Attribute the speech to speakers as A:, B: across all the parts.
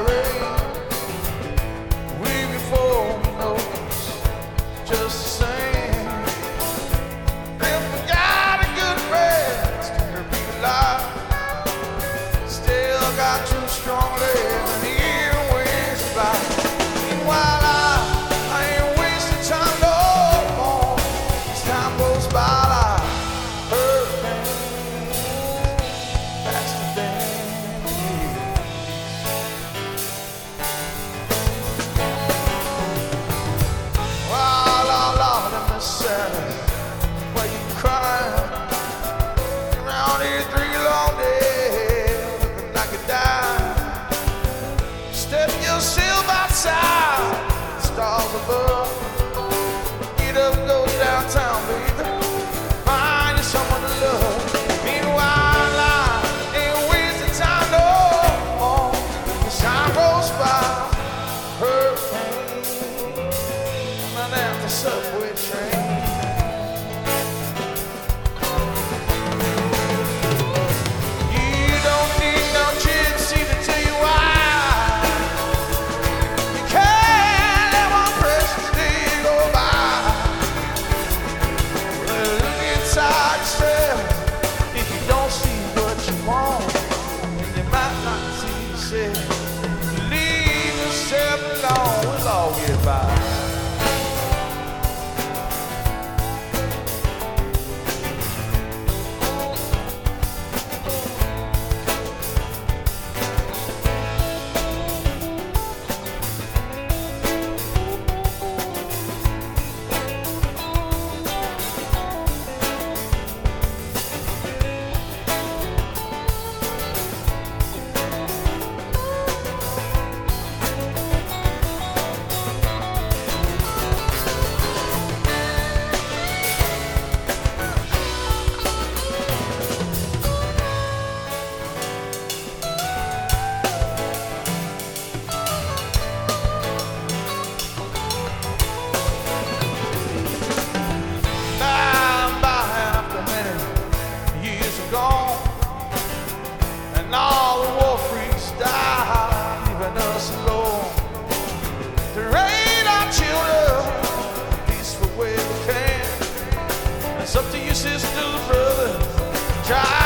A: rain. why you cry. Try,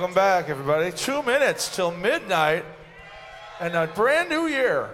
A: Welcome back, everybody. Two minutes till midnight and a brand new year.